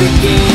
begin